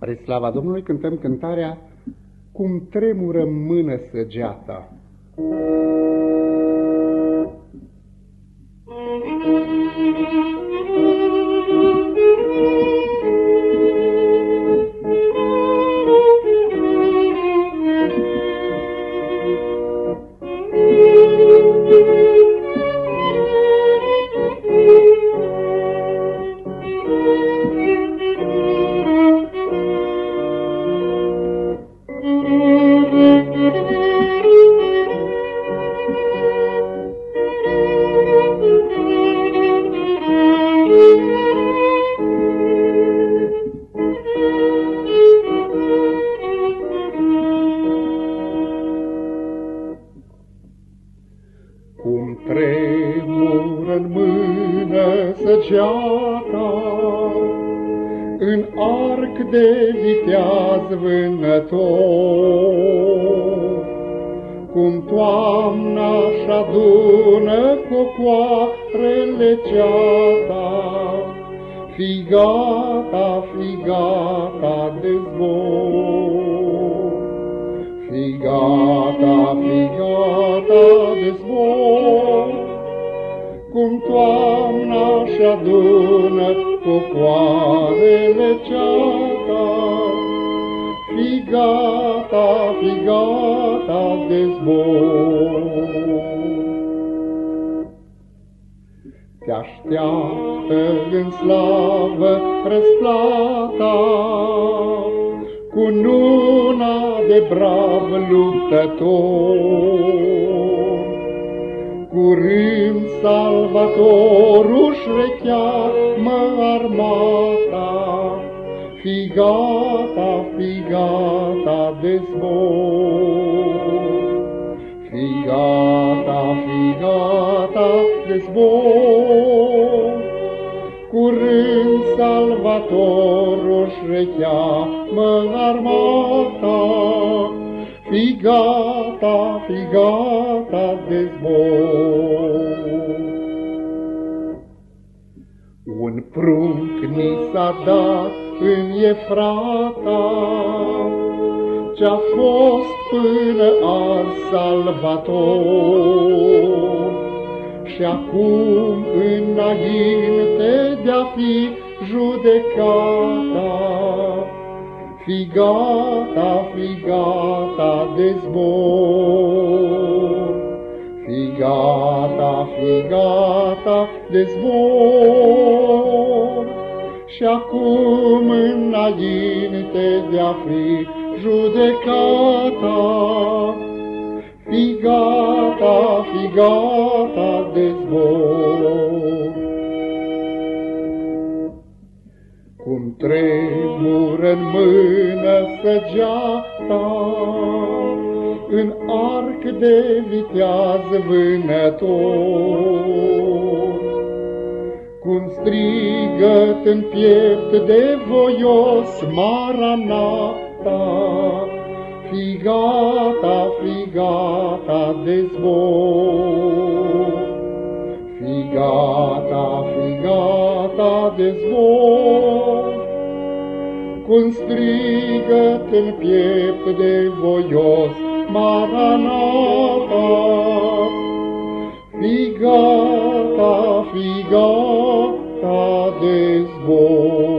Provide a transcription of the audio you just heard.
Spre slava Domnului cântăm cântarea Cum tremură mână săgeata. Cum tremură în mână săgeata, În arc de viteaz vânător, Cum toamna și-adună cocoarele ceata, Fi gata, fi gata de zbor. Fi gata, fi gata de zbor, Cum toamna și-adună cocoarele ceata. Fi gata, fi gata de zbor. Te așteaptă în slavă răsplata, Cu nuna de brav luptător. Curând salvatorul-și recheamă armata, Fi gata, fi gata de zbor. Fi gata, fi gata de zbor. Curând salvatorul-și recheamă armata, Fi gata, fi gata de zbor. Un prunc ni s-a dat în Efrata, Ce-a fost până azi salvator, Și acum înainte de-a fi judecata, Fi gata, fi gata de zbor. Fi gata, fi gata de zbor. Și acum înainte de-a fi judecata, Fi gata, fi gata de zbor. Cum tremură în mână săgeata, În arc de viteaz vânător, Cum strigăt în piept de voios Maranata, Fi gata, fi gata de zbor. Fi gata, fi gata de zbor, Cum strigăt în piept de voios Maranata. Fi gata, fi gata de zbor.